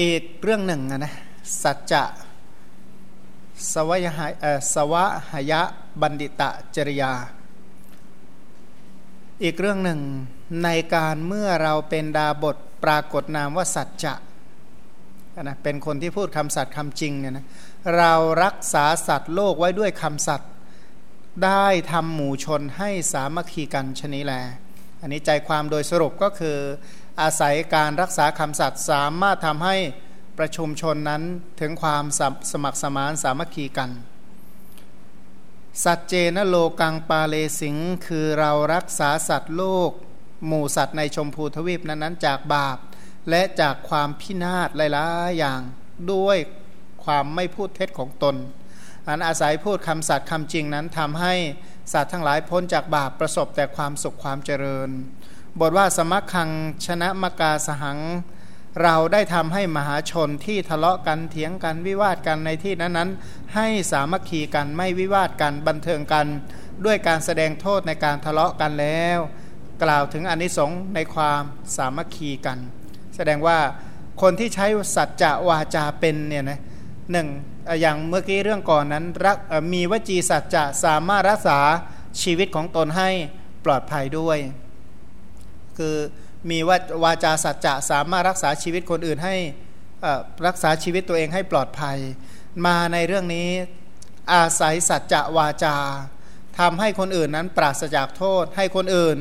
อีกเรื่องหนึ่งนะสัจจะสวยหสวะหยะบัณฑิตะจริยา อีกเรื่องหนึ่งในการเมื่อเราเป็นดาบทปรากฏนามว่าสัจจะนะเป็นคนที่พูดคำสัตย์คำจริงเนี่ยนะเรารักษาสัตว์โลกไว้ด้วยคำสัตย์ได้ทำหมู่ชนให้สามัคคีกันชนิแล อันนี้ใจความโดยสรุปก็คือ อาศัยการรักษาคำสัตย์สามารถทำให้ประชุมชนนั้นถึงความสมัครสมานสามัคคีกัน สัจเจนโลกังปาเลสิง คือเรารักษาสัตว์โลก หมู่สัตว์ในชมพูทวีปนั้นๆ จากบาป และจากความพินาศหลายๆอย่างด้วยความไม่พูดเท็จของตน อันอาศัยพูดคำสัตย์คำจริงนั้นทำให้สัตว์ทั้งหลายพ้นจากบาปประสบแต่ความสุขความเจริญ บทว่าสมัคคังชนะมกาสหัง เราได้ทำให้มหาชนที่ทะเลาะกันเถียงกันวิวาทกันในที่นั้นๆ ให้สามัคคีกันไม่วิวาทกันบันเทิงกัน ด้วยการแสดงโทษในการทะเลาะกันแล้ว กล่าวถึงอนิสงส์ในความสามัคคีกัน แสดงว่าคนที่ใช้สัจจะวาจาเป็นเนี่ยนะหนึ่งอย่างเมื่อกี้เรื่องก่อนนั้นรักมีวจีสัจจะสามารถรักษาชีวิตของตนให้ปลอดภัยด้วย คือมีว่าวาจาสัจจะสามารถรักษาชีวิตคนอื่นให้รักษาชีวิตตัวเองให้ปลอดภัย มาในเรื่องนี้อาศัยสัจจะวาจาทำให้คนอื่นนั้นปราศจากโทษ ให้คนอื่น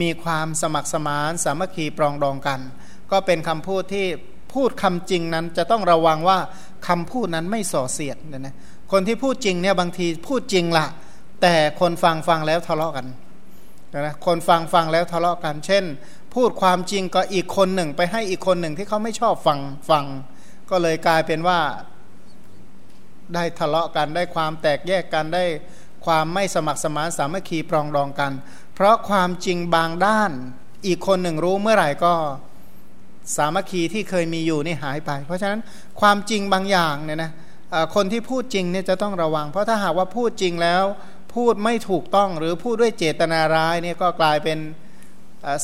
มีความสมัครสมานสามัคคีปรองดองกัน ก็เป็นคำพูดที่พูดคำจริงนั้นจะต้องระวังว่าคำพูดนั้นไม่ส่อเสียดนะนะคนที่พูดจริงเนี่ยบางทีพูดจริงละแต่คนฟังฟังแล้วทะเลาะกัน นะคนฟังฟังแล้วทะเลาะกัน เช่น พูดความจริงก็อีกคนหนึ่ง ไปให้อีกคนหนึ่งที่เขาไม่ชอบฟังฟัง ก็เลยกลายเป็นว่าได้ทะเลาะกันได้ความแตกแยกกันได้ความไม่สมัครสมานสามัคคีปรองดองกัน เพราะความจริงบางด้าน อีกคนหนึ่งรู้เมื่อไหร่ก็สามัคคีที่เคยมีอยู่นี่หายไป เพราะฉะนั้นความจริงบางอย่างเนี่ยนะคนที่พูดจริงเนี่ยจะต้องระวัง เพราะถ้าหากว่าพูดจริงแล้ว พูดไม่ถูกต้องหรือพูดด้วยเจตนาร้ายเนี่ยก็กลายเป็น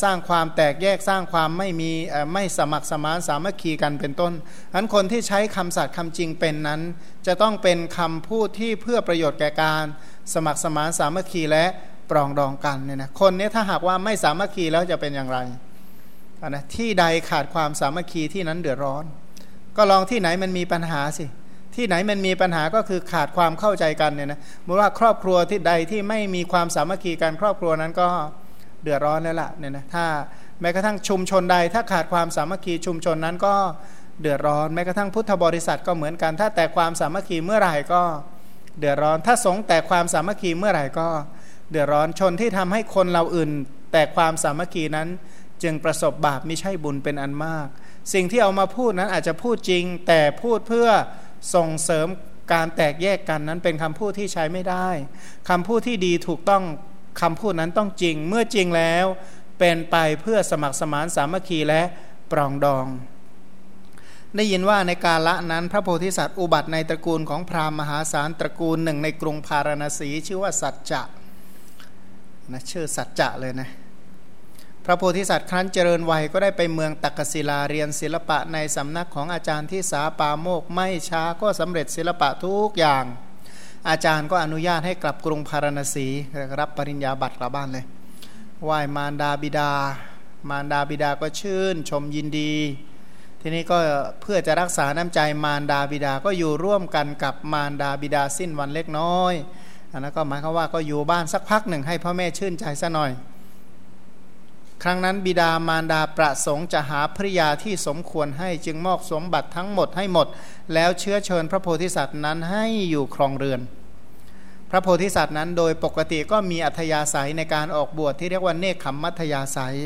สร้างความแตกแยกสร้างความไม่มีไม่สมัครสมานสามัคคีกันเป็นต้นฉะนั้นคนที่ใช้คำสัตย์คำจริงเป็นนั้น จะต้องเป็นคำพูดที่เพื่อประโยชน์แก่การ สมัครสมานสามัคคีและปรองดองกันเนี่ยนะคนนี้ถ้าหากว่าไม่สามัคคีแล้วจะเป็นอย่างไรนะที่ใดขาดความสามัคคีที่นั้นเดือดร้อน ก็ลองที่ไหนมันมีปัญหาสิ ที่ไหนมันมีปัญหาก็คือขาดความเข้าใจกันเนี่ยนะเมื่อว่าครอบครัวที่ใดที่ไม่มีความสามัคคีกันครอบครัวนั้นก็เดือดร้อนแล้วล่ะเนี่ยนะถ้าแม้กระทั่งชุมชนใด ถ้าขาดความสามัคคีชุมชนนั้นก็เดือดร้อนแม้กระทั่งพุทธบริษัทก็เหมือนกัน ถ้าแต่ความสามัคคีเมื่อไหร่ก็เดือดร้อน ถ้าสงแต่ความสามัคคีเมื่อไหร่ก็เดือดร้อนชนที่ทำให้คนเราอื่น แต่ความสามัคคีนั้นจึงประสบบาปไม่ใช่บุญเป็นอันมาก สิ่งที่เอามาพูดนั้นอาจจะพูดจริง แต่พูดเพื่อ ส่งเสริมการแตกแยกกันนั้นเป็นคำพูดที่ใช้ไม่ได้คำพูดที่ดีถูกต้องคำพูดนั้นต้องจริง เมื่อจริงแล้วเป็นไปเพื่อสมัครสมานสามัคคีและปรองดอง ได้ยินว่าในกาละนั้นพระโพธิสัตว์อุบัติในตระกูลของพราหมณ์มหาศาลตระกูลหนึ่งในกรุงพาราณสีชื่อว่าสัจจะนะชื่อสัจจะเลยนะ ระโพธิสัตว์ครั้นเจริญวัยก็ได้ไปเมืองตักกศิลาเรียนศิลปะในสำนักของอาจารย์ที่สาปาโมกไม่ช้าก็สำเร็จศิลปะทุกอย่าง อาจารย์ก็อนุญาตให้กลับกรุงพาราณสีรับปริญญาบัตรกลับบ้านเลยไหว้มารดาบิดา มารดาบิดาก็ชื่นชมยินดี ทีนี้ก็เพื่อจะรักษาน้ำใจมารดาบิดาก็อยู่ร่วมกันกับมารดาบิดาสิ้นวันเล็กน้อยอันนั้นก็หมายความว่าก็อยู่บ้านสักพักหนึ่งให้พ่อแม่ชื่นใจซะหน่อย ครั้งนั้นบิดามารดาประสงค์จะหาภริยาที่สมควรให้จึงมอบสมบัติทั้งหมดให้หมด แล้วเชื้อเชิญพระโพธิสัตว์นั้นให้อยู่ครองเรือน พระโพธิสัตว์นั้นโดยปกติก็มีอัธยาศัยในการออกบวชที่เรียกว่าเนคขมมัธยาศัย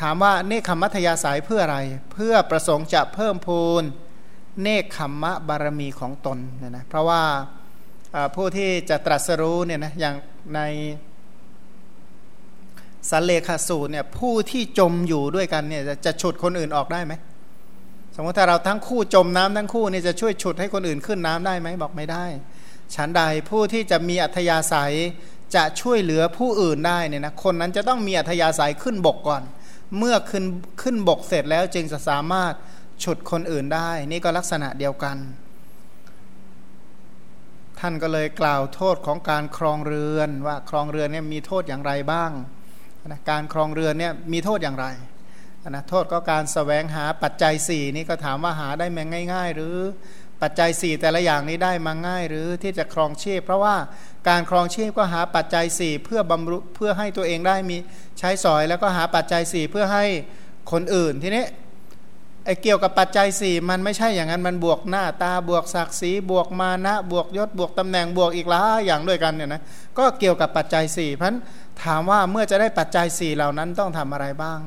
ถามว่าเนคขมมัธยาศัยเพื่ออะไร เพื่อประสงค์จะเพิ่มพูนเนคขมมะบารมีของตนนะนะเพราะว่าผู้ที่จะตรัสรู้เนี่ยนะอย่างใน สันเลขาสูตรเนี่ยผู้ที่จมอยู่ด้วยกันเนี่ยจะฉุดคนอื่นออกได้ไหมสมมติถ้าเราทั้งคู่จมน้ำทั้งคู่เนี่ยจะช่วยฉุดให้คนอื่นขึ้นน้ำได้ไหมบอกไม่ได้ฉันใดผู้ที่จะมีอัธยาศัยจะช่วยเหลือผู้อื่นได้เนี่ยนะคนนั้นจะต้องมีอัธยาศัยขึ้นบกก่อน เมื่อขึ้นขึ้นบกเสร็จแล้วจึงจะสามารถฉุดคนอื่นได้ นี่ก็ลักษณะเดียวกัน ท่านก็เลยกล่าวโทษของการครองเรือนว่าครองเรือนเนี่ยมีโทษอย่างไรบ้าง นะการครองเรือนเนี่ยมีโทษอย่างไรนะโทษก็การสแสวงหาปัจจัย 4 นี่ก็ถามว่าหาได้มาง่าย ๆ หรือปัจจัย 4 แต่ละอย่างนี้ได้มาง่าย หรือที่จะครองชีพ เพราะว่าการครองชีพก็หาปัจจัย 4 เพื่อบำรุเพื่อให้ตัวเองได้มีใช้สอย แล้วก็หาปัจจัย 4 เพื่อให้คนอื่นทีนี้ไอ้เกี่ยวกับปัจจัย 4 มันไม่ใช่อย่างนั้นมันบวกหน้าตาบวกศักดิ์ศรีบวกมานะบวกยศบวกตำแหน่งบวกอีกหลายอย่างด้วยกันเนี่ยนะก็เกี่ยวกับปัจจัย4เพราะ ถามว่าเมื่อจะได้ปัจจัย4เหล่านั้นต้องทำอะไรบ้าง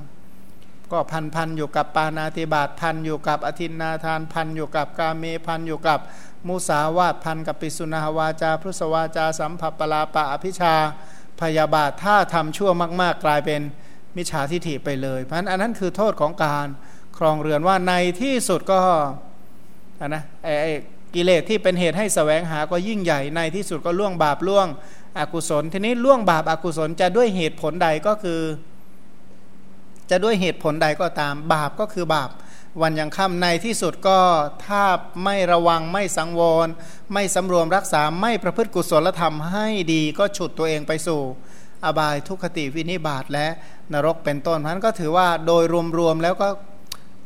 ก็พันพันอยู่กับปานาติบาตพันอยู่กับอธินนาทานพันอยู่กับกาเมพันอยู่กับมุสาวาตพันกับปิสุนาวาจาพุทสวาจา สัมผัสปลาปะอภิชาพยาบาทถ้าทำชั่วมาก ๆ กลายเป็นมิจฉาทิฐิไปเลย เพราะนั้นอันนั้นคือโทษของการครองเรือนว่าในที่สุดก็นะไอ้กิเลสที่เป็นเหตุให้สแสวงหาก็ยิ่งใหญ่ในที่สุดก็ล่วงบาปล่วง อกุศล ทีนี้ล่วงบาปอากุศลจะด้วยเหตุผลใดก็คือ จะด้วยเหตุผลใดก็ตาม บาปก็คือบาป วันยังค่ำในที่สุดก็ถ้าไม่ระวังไม่สังวร ไม่สำรวมรักษาไม่ประพฤติกุศลธรรมให้ดีก็ฉุดตัวเองไปสู่ อบายทุกขติวินิบาตและนรกเป็นต้นนั้นก็ถือว่าโดยรวมๆแล้วก็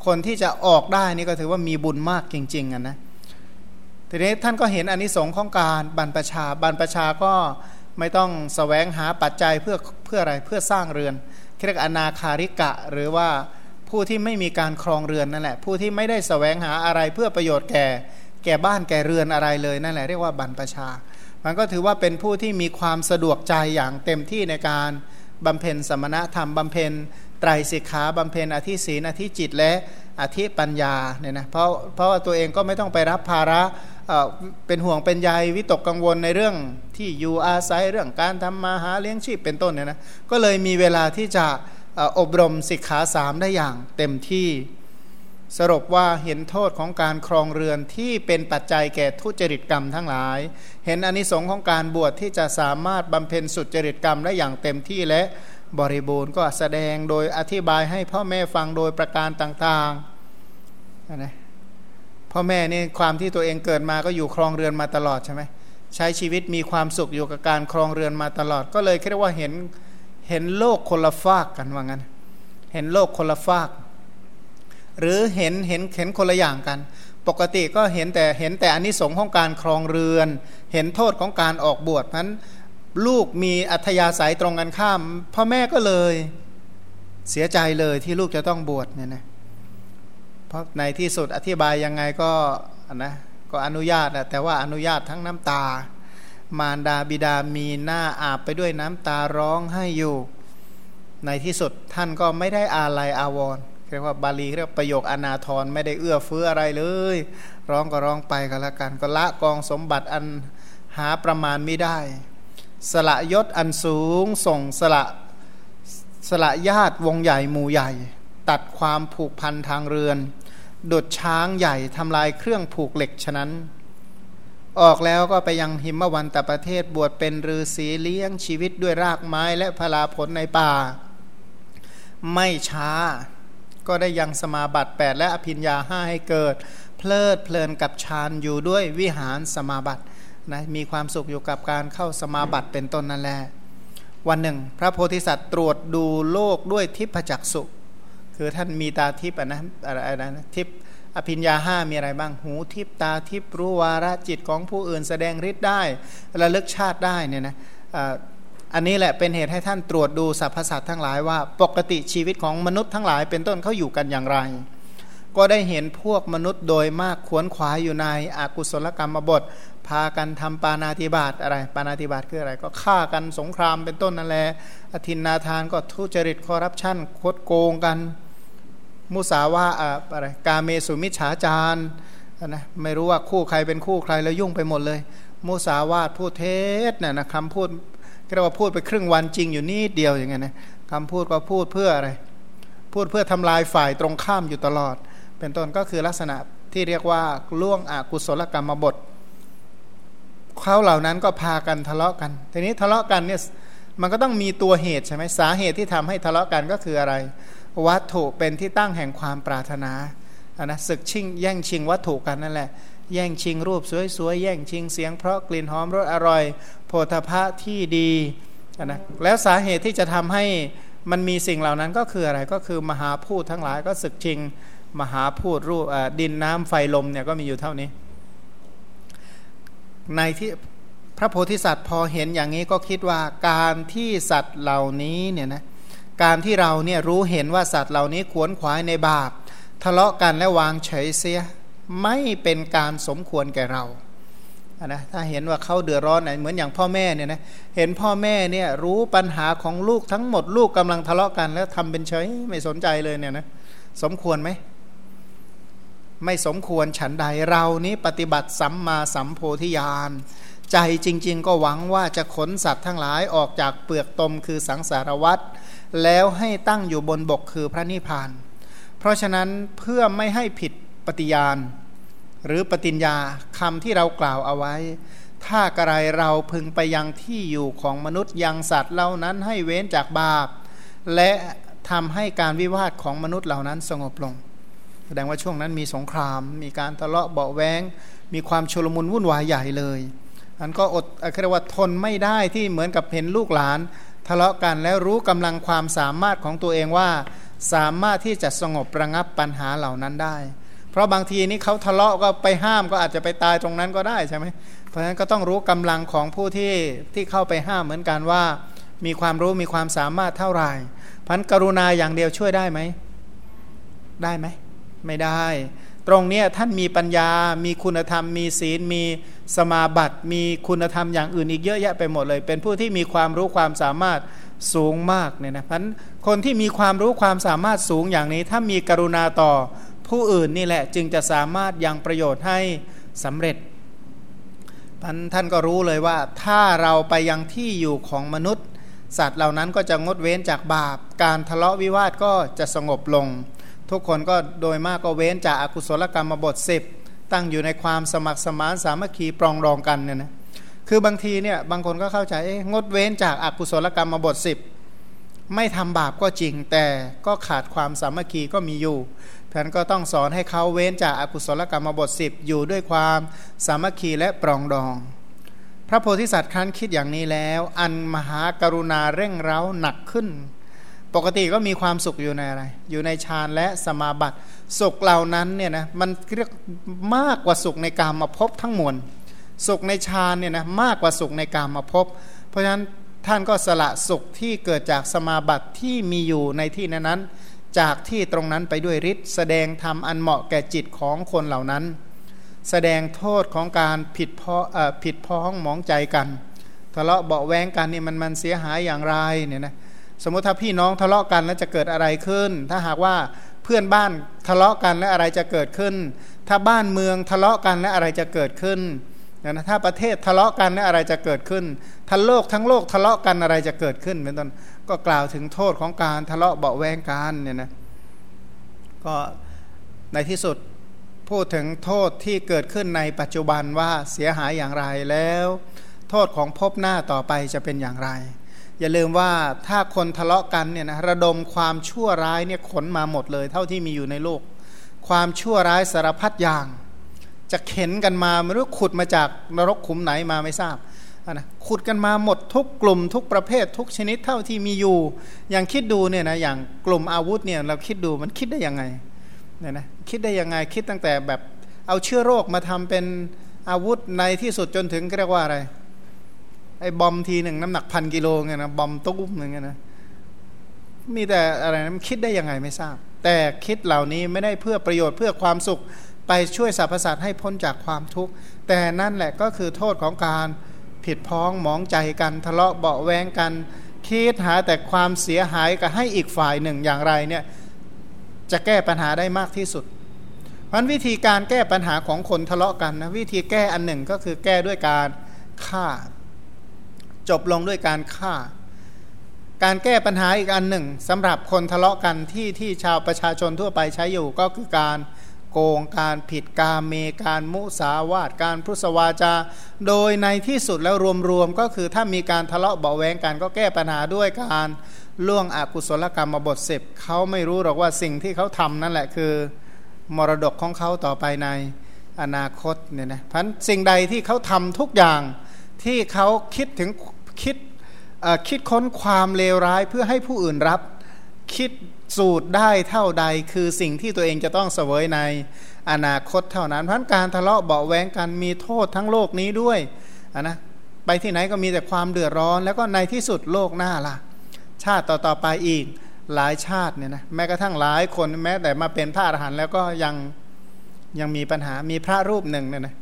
คนที่จะออกได้นี่ก็ถือว่ามีบุญมากจริงๆนะทีนี้ท่านก็เห็นอนนิสงส์ของการบรรพชาบรรพชาก็ ไม่ต้องสแสวงหาปัจจัยเพื่อเพื่ออะไรเพื่อสร้างเรือนเรียกอนาคาริกะ หรือว่าผู้ที่ไม่มีการครองเรือนนั่นแหละ ผู้ที่ไม่ได้สแสวงหาอะไรเพื่อประโยชน์แก่ แก่บ้านแก่เรือนอะไรเลยนั่นแหละเรียกว่าบรรพชา มันก็ถือว่าเป็นผู้ที่มีความสะดวกใจอย่างเต็มที่ในการบำเพ็ญสมณธรรมบำเพ็ญไตรสิกขาบำเพ็ญอธิศีนอธิจิตและอธิปัญญาเนี่ยนะเพราะเพราะว่าตัวเองก็ไม่ต้องไปรับภาระ เป็นห่วงเป็นใยวิตกกังวลในเรื่องที่อยู่อาศัยเรื่องการทำมาหาเลี้ยงชีพเป็นต้นเนี่ยนะก็เลยมีเวลาที่จะอบรมสิกขาสามได้อย่างเต็มที่สรุปว่าเห็นโทษของการครองเรือนที่เป็นปัจจัยแก่ทุจริตกรรมทั้งหลาย เห็นอนิสงค์ของการบวชที่จะสามารถบำเพ็ญสุจริตกรรมได้อย่างเต็มที่และบริบูรณ์ก็แสดงโดยอธิบายให้พ่อแม่ฟังโดยประการต่างๆนะ พ่อแม่นี่ความที่ตัวเองเกิดมาก็อยู่ครองเรือนมาตลอดใช่ไหมใช้ชีวิตมีความสุขอยู่กับการครองเรือนมาตลอด ก็เลยเรียกว่าเห็นเห็นโลกคนละฟากกันว่างั้น เห็นโลกคนละฟาก หรือเห็นเห็นเห็นคนละอย่างกัน ปกติก็เห็นแต่เห็นแต่อนนิสงส์ของการครองเรือน เห็นโทษของการออกบวชนั้นลูกมีอัธยาศัยตรงกันข้าม พ่อแม่ก็เลยเสียใจเลยที่ลูกจะต้องบวชเนี่ยนะ เพราะในที่สุดอธิบายยังไงก็นะก็อนุญาตแต่ว่าอนุญาตทั้งน้ำตา มารดาบิดามีหน้าอาบไปด้วยน้ำตาร้องให้อยู่ ในที่สุดท่านก็ไม่ได้อาลัยอาวรเรียกว่าบาลีเรียกประโยคอนาทรไม่ได้เอื้อเฟื้ออะไรเลย ร้องก็ร้องไปก็แล้วกันก็ละกองสมบัติอันหาประมาณไม่ได้ สละยศอันสูงส่งสละสละญาติวงใหญ่หมู่ใหญ่ ตัดความผูกพันทางเรือน ดุดช้างใหญ่ทำลายเครื่องผูกเหล็กฉะนั้น ออกแล้วก็ไปยังหิมวันตประเทศบวชเป็นฤาษีเลี้ยงชีวิตด้วยรากไม้และพลาผลในป่า ไม่ช้าก็ได้ยังสมาบัติ 8 และอภิญญาห้าให้เกิด เพลิดเพลินกับฌานอยู่ด้วยวิหารสมาบัตินะมีความสุขอยู่กับการเข้าสมาบัติเป็นต้นนั่นแหละวันหนึ่ง พระโพธิสัตว์ตรวจดูโลกด้วยทิพจักสุ คือท่านมีตาทิพย์นะอะไรนะทิพย์อภิญญาห้ามีอะไรบ้างหูทิพตาทิพรู้วาระจิตของผู้อื่นแสดงฤทธิ์ได้ระลึกชาติได้เนี่ยนะอันนี้แหละเป็นเหตุให้ท่านตรวจดูสรรพสัตว์ทั้งหลายว่าปกติชีวิตของมนุษย์ทั้งหลายเป็นต้นเขาอยู่กันอย่างไร ก็ได้เห็นพวกมนุษย์โดยมากขวนขวายอยู่ในอากุศลกรรมบท พากันทำปานาติบาตอะไร ปานาติบาตคืออะไร ก็ฆ่ากันสงครามเป็นต้นนั่นแหละอธินนาทานก็ทุจริตคอร์รัปชันคดโกงกัน มุสาวาอะไรกาเมสุมิชฉาจารนะไม่รู้ว่าคู่ใครเป็นคู่ใครแล้วยุ่งไปหมดเลย มุสาวาทพูดเท็จเนี่ยนะคำพูดเรียกว่าพูดไปครึ่งวันจริงอยู่นิดเดียวอย่างเงี้ยนะคำพูดก็พูดเพื่ออะไร พูดเพื่อทำลายฝ่ายตรงข้ามอยู่ตลอด เป็นต้นก็คือลักษณะที่เรียกว่าล่วงอกุศลกรรมบทเขาเหล่านั้นก็พากันทะเลาะกัน ทีนี้ทะเลาะกันเนี่ยมันก็ต้องมีตัวเหตุใช่ไหมสาเหตุที่ทำให้ทะเลาะกันก็คืออะไร วัตถุเป็นที่ตั้งแห่งความปรารถนานนะศึกชิงแย่งชิงวัตถุกันนั่นแหละ แย่งชิงรูปสวยๆแย่งชิงเสียงเพราะกลิ่นหอมรสอร่อย โพธพะที่ดีนะแล้วสาเหตุที่จะทำให้มันมีสิ่งเหล่านั้นก็คืออะไรก็คือมหาพูดทั้งหลายก็ศึกชิงมหาพูดรูปดินน้ำไฟลมเนี่ยก็มีอยู่เท่านี้ ในที่พระโพธิสัตว์พอเห็นอย่างนี้ก็คิดว่าการที่สัตว์เหล่านี้เนี่ยนะ การที่เราเนี่ยรู้เห็นว่าสัตว์เหล่านี้ขวนขวายในบาป ทะเลาะกันและวางเฉยเสีย ไม่เป็นการสมควรแก่เรานะถ้าเห็นว่าเขาเดือดร้อนไหนเหมือนอย่างพ่อแม่เนี่ยนะเห็นพ่อแม่เนี่ยรู้ปัญหาของลูกทั้งหมดลูกกำลังทะเลาะกัน แล้วทำเป็นเฉยไม่สนใจเลยเนี่ยนะสมควรไหมไม่สมควรฉันใดเรานี้ปฏิบัติสัมมาสัมโพธิญาณใจจริง ๆ ก็หวังว่าจะขนสัตว์ทั้งหลายออกจากเปลือกตมคือสังสารวัตร แล้วให้ตั้งอยู่บนบกคือพระนิพพาน เพราะฉะนั้นเพื่อไม่ให้ผิดปฏิญาณ หรือปฏิญญาคำที่เรากล่าวเอาไว้ ถ้ากระไรเราพึงไปยังที่อยู่ของมนุษย์ยังสัตว์เหล่านั้นให้เว้นจากบาป และทำให้การวิวาทของมนุษย์เหล่านั้นสงบลง แสดงว่าช่วงนั้นมีสงคราม มีการทะเลาะเบาแวงมีความชุลมุนวุ่นวายใหญ่เลยอันก็อดเรียกว่าทนไม่ได้ที่เหมือนกับเห็นลูกหลาน ทะเลาะกันแล้วรู้กำลังความสามารถของตัวเองว่า สามารถที่จะสงบระงับปัญหาเหล่านั้นได้ เพราะบางทีนี้เขาทะเลาะก็ไปห้ามก็อาจจะไปตายตรงนั้นก็ได้ใช่ไหมเพราะฉะนั้นก็ต้องรู้กำลังของผู้ที่ที่เข้าไปห้ามเหมือนกันว่า มีความรู้มีความสามารถเท่าไหร่พันกรุณาอย่างเดียวช่วยได้ไหมได้ไหมไม่ได้ ตรงนี้ท่านมีปัญญา มีคุณธรรม มีศีล มีสมาบัติ มีคุณธรรมอย่างอื่นอีกเยอะแยะไปหมดเลย เป็นผู้ที่มีความรู้ความสามารถสูงมากเนี่ยนะพันคนที่มีความรู้ความสามารถสูงอย่างนี้ ถ้ามีกรุณาต่อผู้อื่นนี่แหละจึงจะสามารถยังประโยชน์ให้สำเร็จพันท่านก็รู้เลยว่าถ้าเราไปยังที่อยู่ของมนุษย์ สัตว์เหล่านั้นก็จะงดเว้นจากบาป การทะเลาะวิวาทก็จะสงบลง ทุกคนก็โดยมากก็เว้นจากอากุศลกรรมบทสิบตั้งอยู่ในความสมัครสมานสามัคคีปรองรองกันเนี่ยนะคือบางทีเนี่ยบางคนก็เข้าใจงดเว้นจากอากุศลกรรมบทสิบไม่ทำบาปก็จริงแต่ก็ขาดความสามัคคีก็มีอยู่ท่านก็ต้องสอนให้เขาเว้นจากอากุศลกรรมบทสิบอยู่ด้วยความสามัคคีและปรองดอง พระโพธิสัตว์ครั้นคิดอย่างนี้แล้ว อันมหากรุณาเร่งเร้าหนักขึ้น ปกติก็มีความสุขอยู่ในอะไร อยู่ในฌานและสมาบัติ สุขเหล่านั้นเนี่ยนะมันเรียกมากกว่าสุขในกามมาพบทั้งมวลสุขในฌานเนี่ยนะมากกว่าสุขในกามมาพบ เพราะฉะนั้นท่านก็สละสุขที่เกิดจากสมาบัติที่มีอยู่ในที่นั้นจากที่ตรงนั้นไปด้วยฤทธิ์แสดงธรรมอันเหมาะแก่จิตของคนเหล่านั้น แสดงโทษของการผิดพ้อผิดพ้องมองใจกันทะเลาะเบาแวงกันนี่มันมันเสียหายอย่างไรเนี่ยนะ สมมติถ้าพี่น้องทะเลาะกันแล้วจะเกิดอะไรขึ้น ถ้าหากว่าเพื่อนบ้านทะเลาะกันแล้วอะไรจะเกิดขึ้น ถ้าบ้านเมืองทะเลาะกันแล้วอะไรจะเกิดขึ้นนะถ้าประเทศทะเลาะกันแล้วอะไรจะเกิดขึ้นถ้าโลกทั้งโลกทะเลาะกันอะไรจะเกิดขึ้นเป็นต้นก็กล่าวถึงโทษของการทะเลาะเบาแวงกันเนี่ยนะก็ในที่สุดพูดถึงโทษที่เกิดขึ้นในปัจจุบันว่าเสียหายอย่างไรแล้ว โทษของพบหน้าต่อไปจะเป็นอย่างไร อย่าลืมว่าถ้าคนทะเลาะกันเนี่ยนะระดมความชั่วร้ายเนี่ยขนมาหมดเลย เท่าที่มีอยู่ในโลก ความชั่วร้ายสารพัดอย่าง จะเข็นกันมาไม่รู้ขุดมาจากนรกขุมไหนมาไม่ทราบนะขุดกันมาหมดทุกกลุ่มทุกประเภททุกชนิดเท่าที่มีอยู่ อย่างคิดดูเนี่ยนะอย่างกลุ่มอาวุธเนี่ยเราคิดดูมันคิดได้ยังไงเนี่ยนะคิดได้ยังไงคิดตั้งแต่แบบเอาเชื้อโรคมาทำเป็นอาวุธในที่สุดจนถึงเรียกว่าอะไร ไอ้บอมทีหนึ่งน้ำหนักพันกิโลเงี้ยนะบอมตุ้มหนึ่งนะมีแต่อะไรนะมันคิดได้ยังไงไม่ทราบ แต่คิดเหล่านี้ไม่ได้เพื่อประโยชน์เพื่อความสุขไปช่วยสรรพสัตว์ให้พ้นจากความทุกข์ แต่นั่นแหละก็คือโทษของการผิดพ้องมองใจกันทะเลาะเบาแวงกัน คิดหาแต่ความเสียหายกับให้อีกฝ่ายหนึ่งอย่างไรเนี่ยจะแก้ปัญหาได้มากที่สุดเพราะวิธีการแก้ปัญหาของคนทะเลาะกันนะวิธีแก้อันหนึ่งก็คือแก้ด้วยการฆ่า จบลงด้วยการฆ่า การแก้ปัญหาอีกอันหนึ่งสำหรับคนทะเลาะกันที่ที่ชาวประชาชนทั่วไปใช้อยู่ก็คือการโกงการผิดกาเมการมุสาวาทการพุสวาจา โดยในที่สุดแล้วรวมๆก็คือถ้ามีการทะเลาะเบาแวงกันก็แก้ปัญหาด้วยการล่วงอกุศลกรรมมาบทเสพเขาไม่รู้หรอกว่าสิ่งที่เขาทำนั่นแหละคือ มรดกของเขาต่อไปในอนาคตเนี่ยนะพันสิ่งใดที่เขาทำทุกอย่าง ที่เขาคิดถึงคิดคิดค้นความเลวร้ายเพื่อให้ผู้อื่นรับ คิดสูตรได้เท่าใด คือสิ่งที่ตัวเองจะต้องเสวยในอนาคตเท่านั้นเพราะการทะเลาะเบาแวงกันมีโทษทั้งโลกนี้ด้วยนะไปที่ไหนก็มีแต่ความเดือดร้อน แล้วก็ในที่สุดโลกหน้าล่ะ ชาติต่อๆไปอีกหลายชาติเนี่ยนะแม้กระทั่งหลายคนแม้แต่มาเป็นพระอรหันต์แล้วก็ยังยังมีปัญหามีพระรูปหนึ่งเนี่ยนะ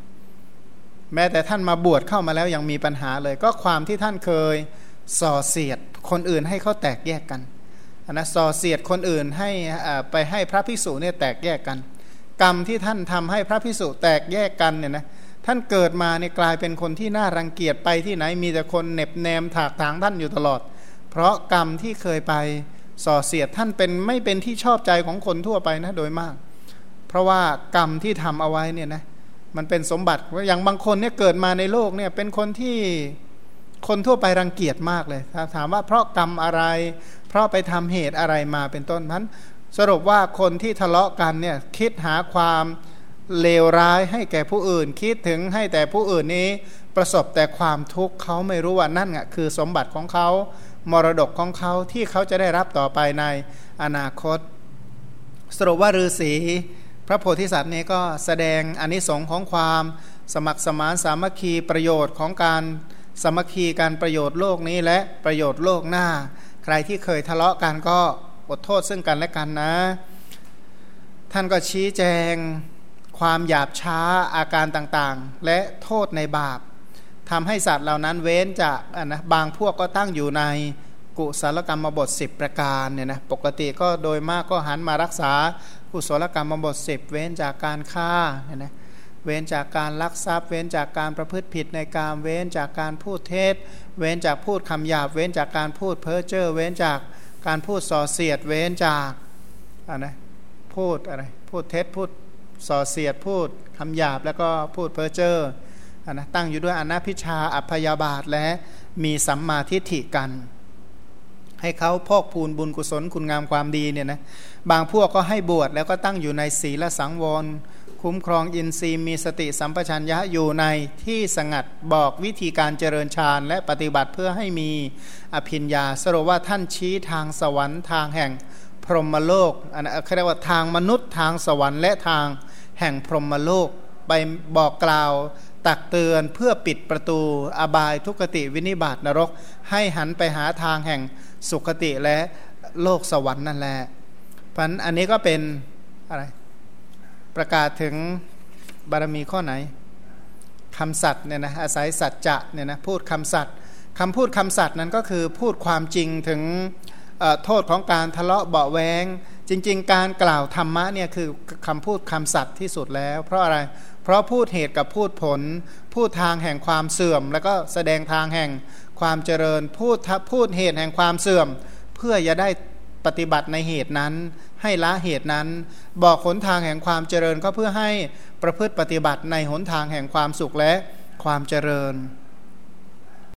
แม้แต่ท่านมาบวชเข้ามาแล้วยังมีปัญหาเลย ก็ความที่ท่านเคยส่อเสียดคนอื่นให้เขาแตกแยกกันนะส่อเสียดคนอื่นให้ไปให้พระภิกษุเนี่ยแตกแยกกัน กรรมที่ท่านทำให้พระภิกษุแตกแยกกันเนี่ยนะท่านเกิดมาเนี่ยกลายเป็นคนที่น่ารังเกียจไปที่ไหนมีแต่คนเน็บแนมถากถางท่านอยู่ตลอด เพราะกรรมที่เคยไปส่อเสียดท่านเป็นไม่เป็นที่ชอบใจของคนทั่วไปนะโดยมาก เพราะว่ากรรมที่ทำเอาไว้เนี่ยนะ มันเป็นสมบัติอย่างบางคนเนี่ยเกิดมาในโลกเนี่ยเป็นคนที่คนทั่วไปรังเกียจมากเลยถาถามว่าเพราะกรรมอะไร เพราะไปทำเหตุอะไรมาเป็นต้นนั้นสรุปว่าคนที่ทะเลาะกันเนี่ยคิดหาความเลวร้ายให้แก่ผู้อื่น คิดถึงให้แต่ผู้อื่นนี้ประสบแต่ความทุกข์เขาไม่รู้ว่านั่นอะคือสมบัติของเขา มรดกของเขาที่เขาจะได้รับต่อไปในอนาคต สรุปว่าฤาษี พระโพธิสัตว์นี้ก็แสดงอนิสงค์ของความสมัครสมานสามัคคีประโยชน์ของการสมัคคีการประโยชน์โลกนี้และประโยชน์โลกหน้า ใครที่เคยทะเลาะกันก็อดโทษซึ่งกันและกันนะ ท่านก็ชี้แจงความหยาบช้าอาการต่างๆ และโทษในบาปทำให้สัตว์เหล่านั้นเว้นจากนะบางพวกก็ตั้งอยู่ในกุศลกรรมบท 10 ประการเนี่ยนะปกติก็โดยมากก็หันมารักษา กุศลกรรมบท10เว้นจากการฆ่าเนี่ยนะเว้นจากการลักทรัพย์ เว้นจากการประพฤติผิดในการเว้นจากการพูดเท็จเว้นจากพูดคำหยาบ เว้นจากการพูดเพ้อเจ้อเว้นจากการพูดส่อเสียด เว้นจากอะไรพูดอะไรพูดเท็จพูดส่อเสียดพูดคำหยาบแล้วก็พูดเพ้อเจ้อนะตั้งอยู่ด้วยอนัพิชาอัพยาบาทและมีสัมมาทิฏฐิกัน ให้เขาพอกพูนบุญกุศลคุณงามความดีเนี่ยนะบางพวกก็ให้บวชแล้วก็ตั้งอยู่ในศีลสังวร คุ้มครองอินทรีย์มีสติสัมปชัญญะอยู่ในที่สงัดบอกวิธีการเจริญฌานและปฏิบัติเพื่อให้มีอภิญญาสรุปว่าท่านชี้ทางสวรรค์ทางแห่งพรหมโลกอันนั้นเรียกว่าทางมนุษย์ทางสวรรค์และทางแห่งพรหมโลกไปบอกกล่าวตักเตือนเพื่อปิดประตูอบายทุกติวินิบาตนรก ให้หันไปหาทางแห่ง สุขติและโลกสวรรค์นั่นแหละพันอันนี้ก็เป็นอะไรประกาศถึงบารมีข้อไหนคำสัตย์เนี่ยนะอาศัยสัจจะเนี่ยนะพูดคำสัตย์คำพูดคำสัตย์นั้นก็คือพูดความจริงถึงโทษของการทะเลาะเบาแวงจริง ๆ การกล่าวธรรมะเนี่ยคือคำพูดคำสัตย์ที่สุดแล้ว เพราะอะไรเพราะพูดเหตุกับพูดผล พูดทางแห่งความเสื่อม แล้วก็แสดงทางแห่ง ความเจริญพูดพูดเหตุแห่งความเสื่อม เพื่อจะได้ปฏิบัติในเหตุนั้น ให้ละเหตุนั้น บอกหนทางแห่งความเจริญก็เพื่อให้ประพฤติปฏิบัติในหนทางแห่งความสุขและความเจริญ